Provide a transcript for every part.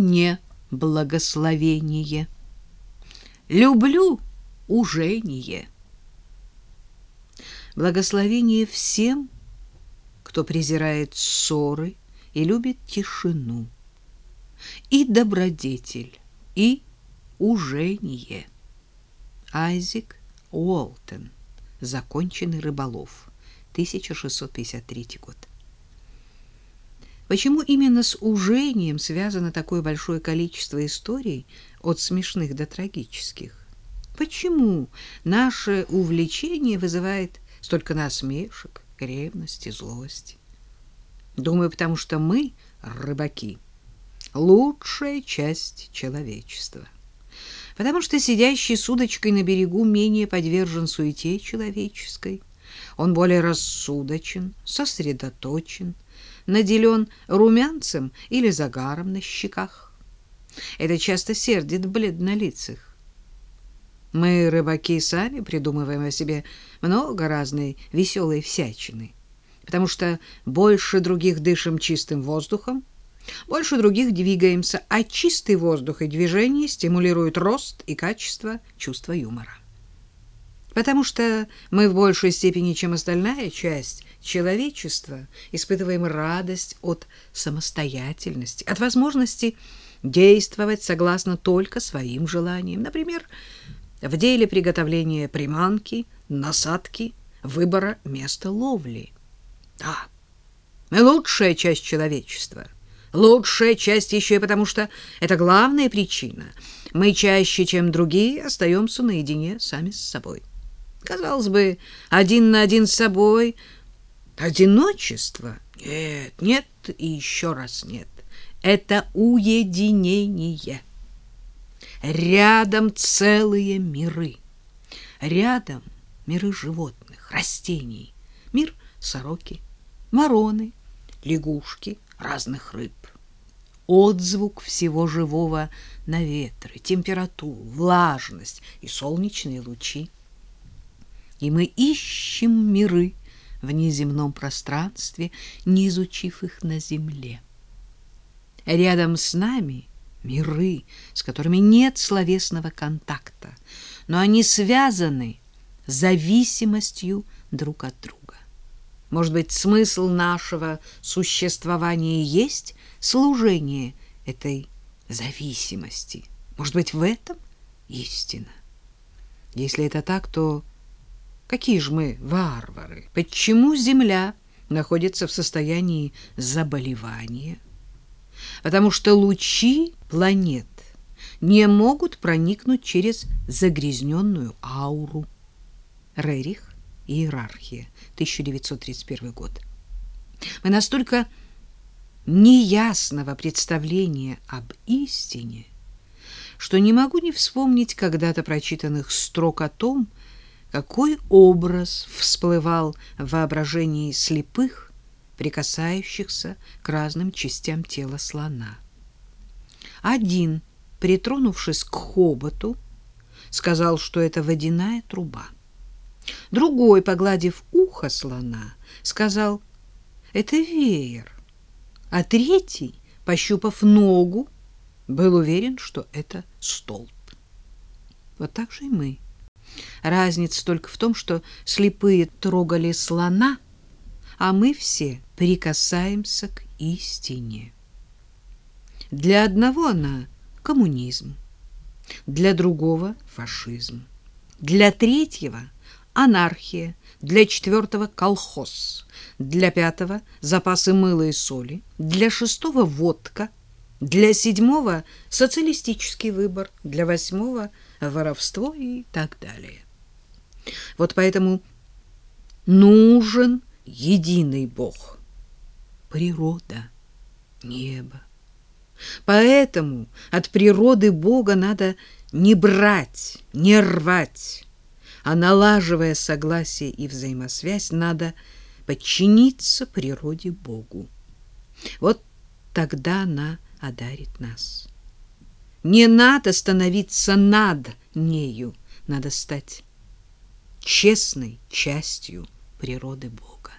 не благословение. Люблю ужение. Благословение всем, кто презирает ссоры и любит тишину. И добродетель, и ужение. Айзек Уолтон. Законченный рыболов. 1653 год. Почему именно с ужением связано такое большое количество историй от смешных до трагических? Почему наше увлечение вызывает столько насмешек, ревности, злости? Думаю, потому что мы, рыбаки, лучшая часть человечества. Потому что сидящий с удочкой на берегу менее подвержен суете человеческой. Он более рассудочен, сосредоточен, наделен румянцем или загаром на щеках. Это часто сердит бледнолицых. Мы, рыбаки, сами придумываем о себе много разной веселой всячины, потому что больше других дышим чистым воздухом, больше других двигаемся, а чистый воздух и движение стимулируют рост и качество чувства юмора. Потому что мы в большей степени, чем остальная часть человечества, испытываем радость от самостоятельности, от возможности действовать согласно только своим желаниям. Например, в деле приготовления приманки, насадки, выбора места ловли. Да, мы лучшая часть человечества. Лучшая часть еще и потому, что это главная причина. Мы чаще, чем другие, остаемся наедине сами с собой. Казалось бы, один на один с собой. Одиночество? Нет, нет и еще раз нет. Это уединение. Рядом целые миры. Рядом миры животных, растений, мир сороки, вороны, лягушки, разных рыб. Отзвук всего живого на ветры, температуру, влажность и солнечные лучи. И мы ищем миры в неземном пространстве, не изучив их на земле. Рядом с нами миры, с которыми нет словесного контакта, но они связаны зависимостью друг от друга. Может быть, смысл нашего существования есть служение этой зависимости? Может быть, в этом истина? Если это так, то какие же мы варвары? Почему Земля находится в состоянии заболевания? потому что лучи планет не могут проникнуть через загрязненную ауру. Рерих, иерархия, 1931 год. Мы настолько неясного представления об истине, что не могу не вспомнить когда-то прочитанных строк о том, какой образ всплывал в воображении слепых прикасающихся к разным частям тела слона. Один, притронувшись к хоботу, сказал, что это водяная труба. Другой, погладив ухо слона, сказал, это веер. А третий, пощупав ногу, был уверен, что это столб. Вот так же и мы. Разница только в том, что слепые трогали слона — а мы все прикасаемся к истине. Для одного она коммунизм, для другого фашизм, для третьего анархия, для четвертого колхоз, для пятого запасы мыла и соли, для шестого водка, для седьмого социалистический выбор, для восьмого воровство и так далее. Вот поэтому нужен единый Бог, природа, небо. Поэтому от природы Бога надо не брать, не рвать, а налаживая согласие и взаимосвязь, надо подчиниться природе Богу. Вот тогда она одарит нас. Не надо становиться над нею, надо стать честной частью природы Бога.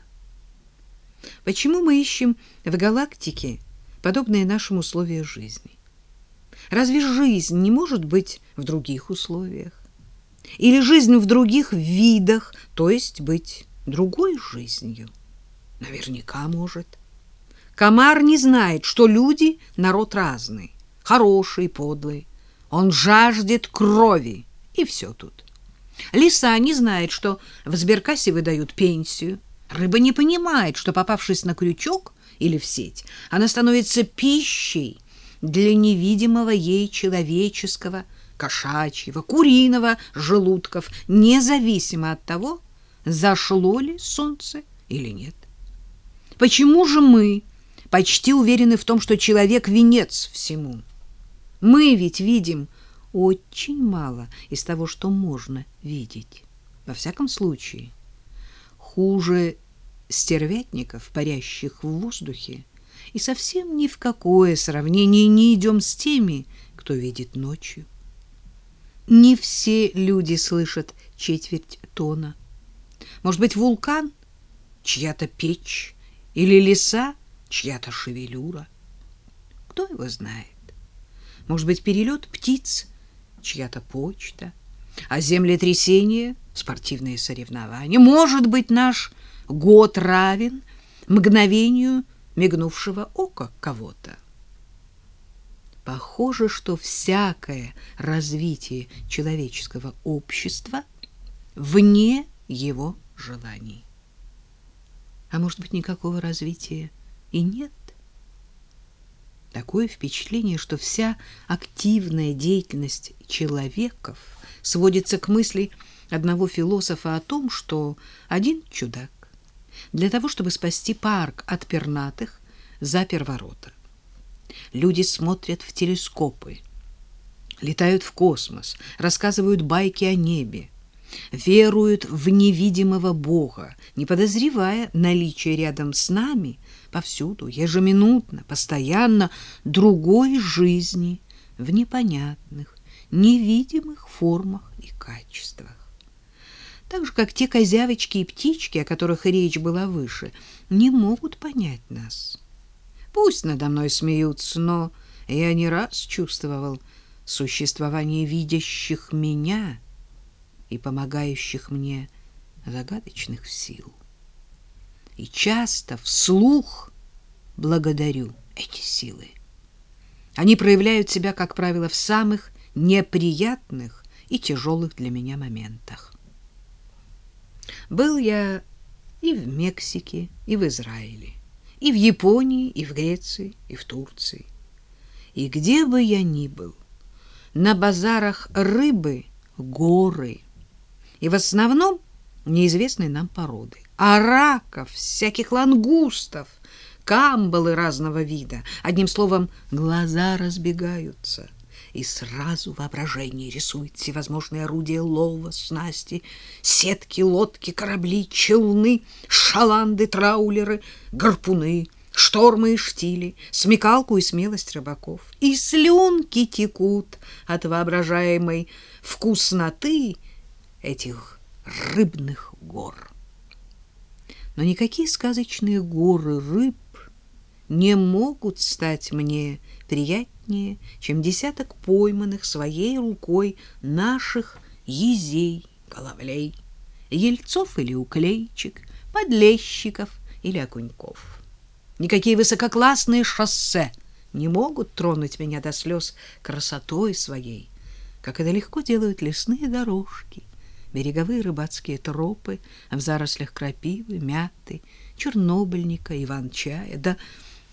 Почему мы ищем в галактике подобные нашим условия жизни? Разве жизнь не может быть в других условиях? Или жизнь в других видах, то есть быть другой жизнью? Наверняка может. Комар не знает, что люди — народ разный, хороший, подлый. Он жаждет крови, и все тут. Лиса не знает, что в сберкассе выдают пенсию. Рыба не понимает, что, попавшись на крючок или в сеть, она становится пищей для невидимого ей человеческого, кошачьего, куриного желудков, независимо от того, зашло ли солнце или нет. Почему же мы почти уверены в том, что человек — венец всему? Мы ведь видим очень мало из того, что можно видеть. Во всяком случае, хуже стервятников, парящих в воздухе, и совсем ни в какое сравнение не идем с теми, кто видит ночью. Не все люди слышат четверть тона. Может быть, вулкан — чья-то печь, или леса — чья-то шевелюра. Кто его знает? Может быть, перелет птиц — чья-то почта, а землетрясение — спортивные соревнования. Может быть, наш год равен мгновению мигнувшего ока кого-то. Похоже, что всякое развитие человеческого общества вне его желаний. А может быть, никакого развития и нет? Такое впечатление, что вся активная деятельность человеков сводится к мысли одного философа о том, что один чудак для того, чтобы спасти парк от пернатых, запер ворота. Люди смотрят в телескопы, летают в космос, рассказывают байки о небе, веруют в невидимого Бога, не подозревая наличие рядом с нами повсюду, ежеминутно, постоянно другой жизни в непонятных, невидимых формах и качествах. Так же, как те козявочки и птички, о которых речь была выше, не могут понять нас. Пусть надо мной смеются, но я не раз чувствовал существование видящих меня и помогающих мне загадочных сил. И часто вслух благодарю эти силы. Они проявляют себя, как правило, в самых неприятных и тяжелых для меня моментах. Был я и в Мексике, и в Израиле и в Японии, и в Греции, и в Турции. И где бы я ни был, на базарах рыбы горы, и в основном неизвестные нам породы. А раков, всяких лангустов, камбалы разного вида. Одним словом, глаза разбегаются — и сразу воображение рисует всевозможные орудия лова, снасти, сетки, лодки, корабли, челны, шаланды, траулеры, гарпуны, штормы и штили, смекалку и смелость рыбаков. И слюнки текут от воображаемой вкусноты этих рыбных гор. Но никакие сказочные горы рыб не могут стать мне приятнее, чем десяток пойманных своей рукой наших езей, головлей, ельцов или уклейчик, подлещиков или окуньков. Никакие высококлассные шоссе не могут тронуть меня до слез красотой своей, как это легко делают лесные дорожки, береговые рыбацкие тропы в зарослях крапивы, мяты, чернобыльника, иван-чая, да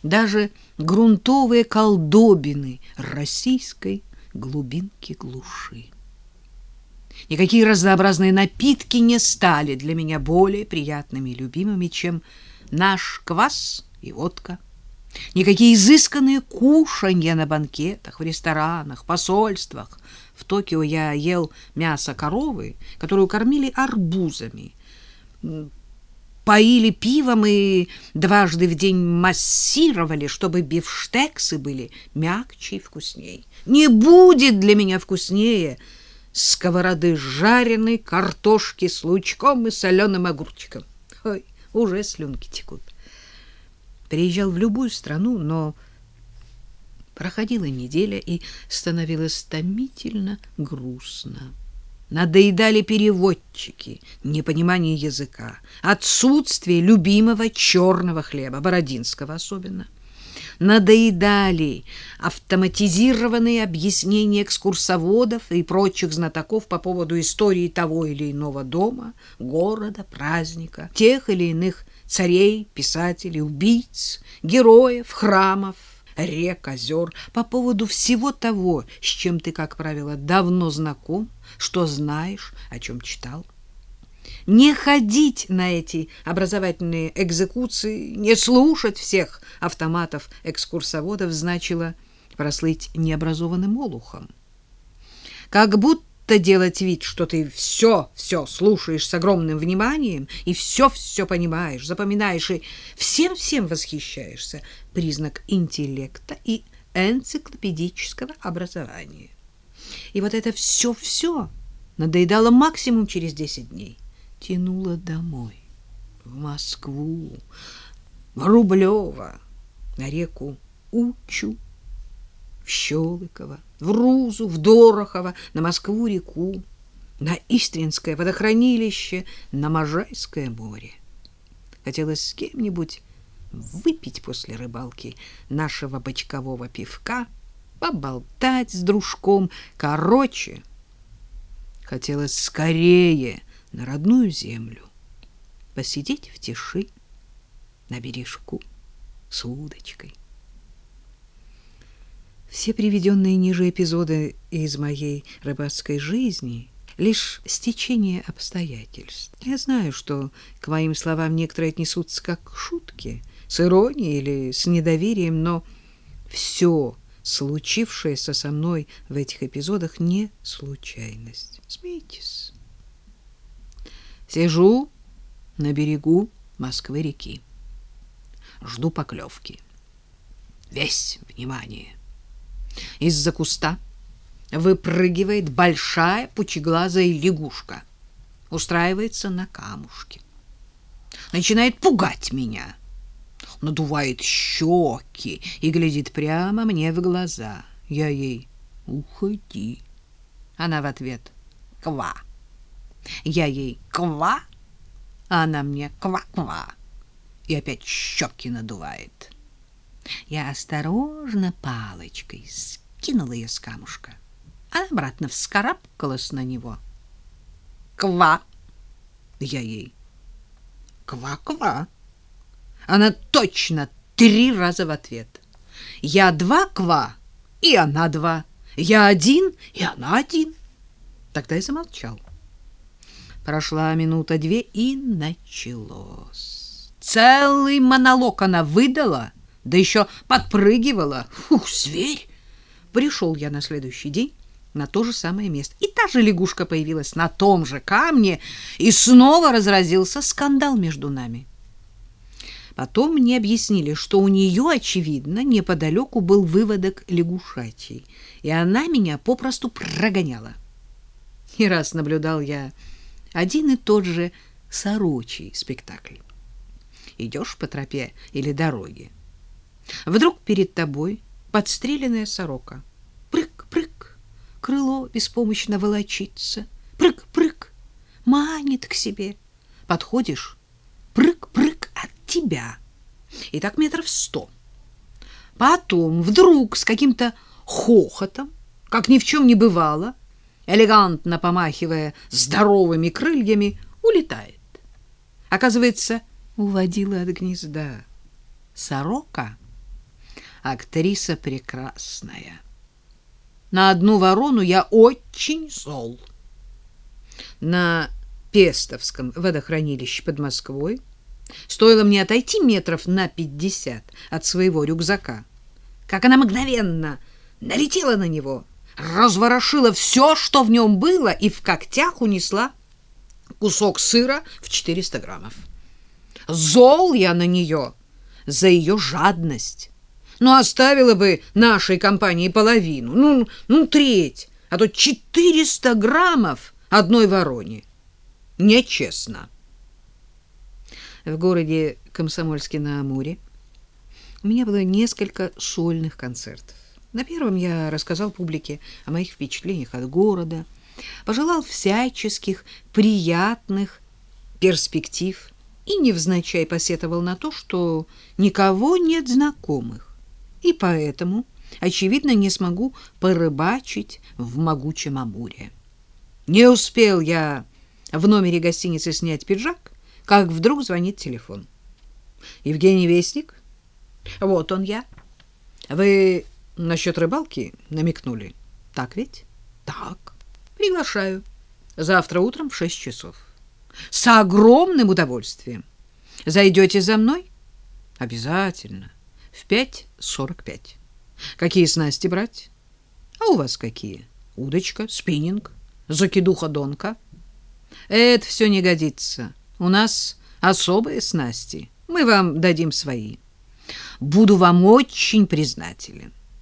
даже грунтовые колдобины российской глубинки глуши. Никакие разнообразные напитки не стали для меня более приятными и любимыми, чем наш квас и водка. Никакие изысканные кушанья на банкетах, в ресторанах, посольствах. В Токио я ел мясо коровы, которую кормили арбузами, поили пивом и дважды в день массировали, чтобы бифштексы были мягче и вкуснее. Не будет для меня вкуснее сковороды жареной картошки с лучком и соленым огурчиком. Ой, уже слюнки текут. Приезжал в любую страну, но Проходила неделя, и становилось томительно грустно. Надоедали переводчики, непонимание языка, отсутствие любимого черного хлеба, бородинского особенно. Надоедали автоматизированные объяснения экскурсоводов и прочих знатоков по поводу истории того или иного дома, города, праздника, тех или иных царей, писателей, убийц, героев, храмов, рек, озер, по поводу всего того, с чем ты, как правило, давно знаком, что знаешь, о чем читал. Не ходить на эти образовательные экзекуции, не слушать всех автоматов-экскурсоводов значило прослыть необразованным олухом. Как будто будто делать вид, что ты все-все слушаешь с огромным вниманием и все-все понимаешь, запоминаешь и всем-всем восхищаешься, признак интеллекта и энциклопедического образования. И вот это все-все надоедало максимум через 10 дней. Тянуло домой, в Москву, в Рублево, на реку Учу, в Щелыково, в Рузу, в Дорохово, на Москву-реку, на Истринское водохранилище, на Можайское море. Хотелось с кем-нибудь выпить после рыбалки нашего бочкового пивка, поболтать с дружком. Короче, хотелось скорее на родную землю, посидеть в тиши на бережку с удочкой. Все приведенные ниже эпизоды из моей рыбацкой жизни — лишь стечение обстоятельств. Я знаю, что к моим словам некоторые отнесутся как к шутке, с иронией или с недоверием, но все случившееся со мной в этих эпизодах не случайность. Смейтесь. Сижу на берегу Москвы-реки. Жду поклевки. Весь внимание. Из-за куста выпрыгивает большая пучеглазая лягушка. Устраивается на камушке. Начинает пугать меня. Надувает щеки и глядит прямо мне в глаза. Я ей «Уходи». Она в ответ «Ква». Я ей «Ква», а она мне «Ква-ква». И опять щеки надувает. Я осторожно палочкой скинула ее с камушка. Она обратно вскарабкалась на него. «Ква!» Я ей. «Ква-ква!» Она точно три раза в ответ. «Я два ква, и она два. Я один, и она один». Тогда я замолчал. Прошла минута-две, и началось. Целый монолог она выдала — да еще подпрыгивала. Фух, зверь! Пришел я на следующий день на то же самое место. И та же лягушка появилась на том же камне, и снова разразился скандал между нами. Потом мне объяснили, что у нее, очевидно, неподалеку был выводок лягушачий, и она меня попросту прогоняла. И раз наблюдал я один и тот же сорочий спектакль. Идешь по тропе или дороге, Вдруг перед тобой подстреленная сорока. Прыг-прыг, крыло беспомощно волочится. Прыг-прыг, манит к себе. Подходишь, прыг-прыг от тебя. И так метров сто. Потом вдруг с каким-то хохотом, как ни в чем не бывало, элегантно помахивая здоровыми крыльями, улетает. Оказывается, уводила от гнезда. Сорока — актриса прекрасная. На одну ворону я очень зол. На Пестовском водохранилище под Москвой стоило мне отойти метров на пятьдесят от своего рюкзака, как она мгновенно налетела на него, разворошила все, что в нем было, и в когтях унесла кусок сыра в 400 граммов. Зол я на нее за ее жадность, ну, оставила бы нашей компании половину, ну, ну треть, а то 400 граммов одной вороне. Нечестно. В городе Комсомольске на Амуре у меня было несколько сольных концертов. На первом я рассказал публике о моих впечатлениях от города, пожелал всяческих приятных перспектив и невзначай посетовал на то, что никого нет знакомых, и поэтому, очевидно, не смогу порыбачить в могучем Амуре. Не успел я в номере гостиницы снять пиджак, как вдруг звонит телефон. Евгений Вестник? Вот он я. Вы насчет рыбалки намекнули? Так ведь? Так. Приглашаю. Завтра утром в шесть часов. С огромным удовольствием. Зайдете за мной? Обязательно. В пять сорок пять. Какие снасти брать? А у вас какие? Удочка, спиннинг, закидуха-донка? Это все не годится. У нас особые снасти. Мы вам дадим свои. Буду вам очень признателен.